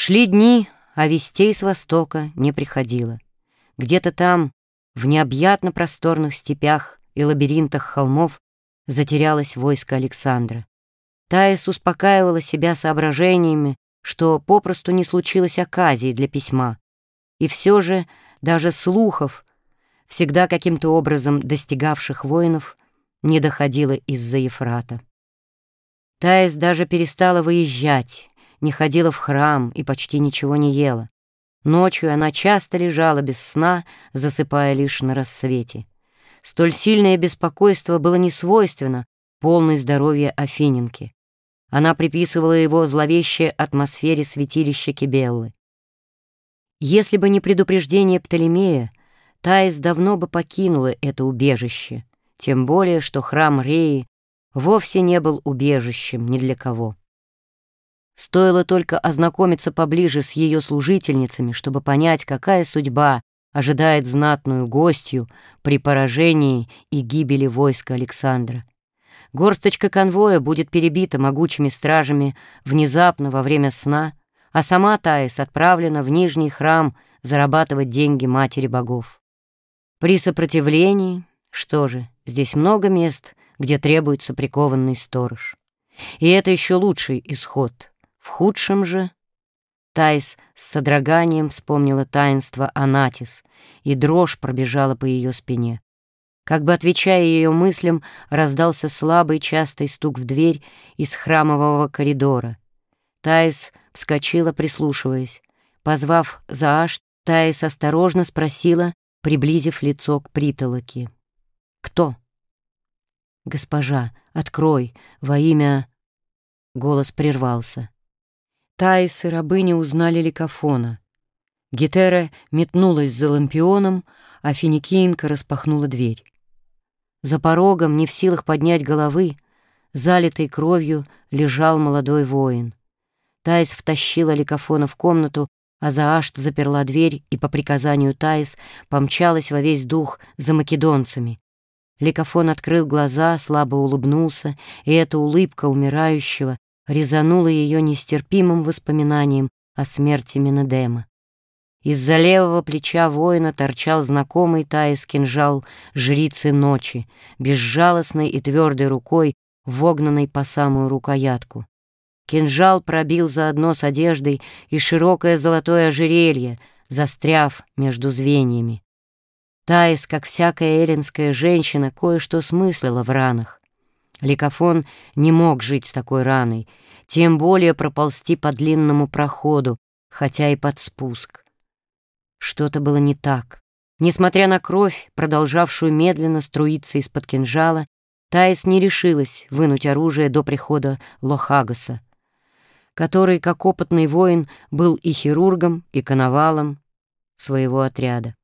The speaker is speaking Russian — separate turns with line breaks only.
Шли дни, а вестей с востока не приходило. Где-то там, в необъятно просторных степях и лабиринтах холмов, затерялось войско Александра. Таис успокаивала себя соображениями, что попросту не случилось оказии для письма. И все же даже слухов, всегда каким-то образом достигавших воинов, не доходило из-за Ефрата. Таис даже перестала выезжать, не ходила в храм и почти ничего не ела. Ночью она часто лежала без сна, засыпая лишь на рассвете. Столь сильное беспокойство было не свойственно полной здоровья Афиненки. Она приписывала его зловещей атмосфере святилища Кибеллы. Если бы не предупреждение Птолемея, Таис давно бы покинула это убежище, тем более, что храм Реи вовсе не был убежищем ни для кого. Стоило только ознакомиться поближе с ее служительницами, чтобы понять, какая судьба ожидает знатную гостью при поражении и гибели войска Александра. Горсточка конвоя будет перебита могучими стражами внезапно во время сна, а сама Таис отправлена в Нижний храм зарабатывать деньги матери богов. При сопротивлении, что же, здесь много мест, где требуется прикованный сторож. И это еще лучший исход — в худшем же... Тайс с содроганием вспомнила таинство Анатис, и дрожь пробежала по ее спине. Как бы отвечая ее мыслям, раздался слабый частый стук в дверь из храмового коридора. Таис вскочила, прислушиваясь. Позвав Зааш, Таис осторожно спросила, приблизив лицо к притолоке. «Кто?» «Госпожа, открой, во имя...» Голос прервался. Таис и рабыни узнали Ликофона. Гетера метнулась за лампионом, а Финикинка распахнула дверь. За порогом, не в силах поднять головы, залитый кровью, лежал молодой воин. Таис втащила Ликофона в комнату, а Заашт заперла дверь и по приказанию Таис помчалась во весь дух за македонцами. Ликофон открыл глаза, слабо улыбнулся, и эта улыбка умирающего резануло ее нестерпимым воспоминанием о смерти Минедема. Из-за левого плеча воина торчал знакомый Таис кинжал жрицы ночи, безжалостной и твердой рукой, вогнанной по самую рукоятку. Кинжал пробил заодно с одеждой и широкое золотое ожерелье, застряв между звеньями. Таис, как всякая эллинская женщина, кое-что смыслила в ранах. Ликофон не мог жить с такой раной, тем более проползти по длинному проходу, хотя и под спуск. Что-то было не так. Несмотря на кровь, продолжавшую медленно струиться из-под кинжала, Таис не решилась вынуть оружие до прихода Лохагаса, который, как опытный воин, был и хирургом, и коновалом своего отряда.